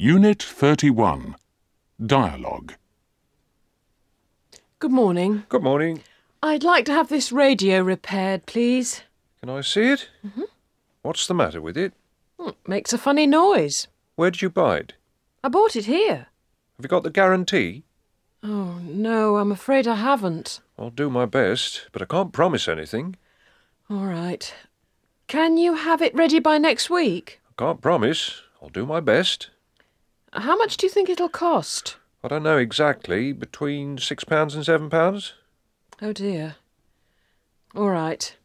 Unit 31. Dialogue. Good morning. Good morning. I'd like to have this radio repaired, please. Can I see it? Mm-hmm. What's the matter with it? Hmm, makes a funny noise. Where did you buy it? I bought it here. Have you got the guarantee? Oh, no, I'm afraid I haven't. I'll do my best, but I can't promise anything. All right. Can you have it ready by next week? I can't promise. I'll do my best. How much do you think it'll cost? I don't know exactly. Between six pounds and seven pounds. Oh dear. All right.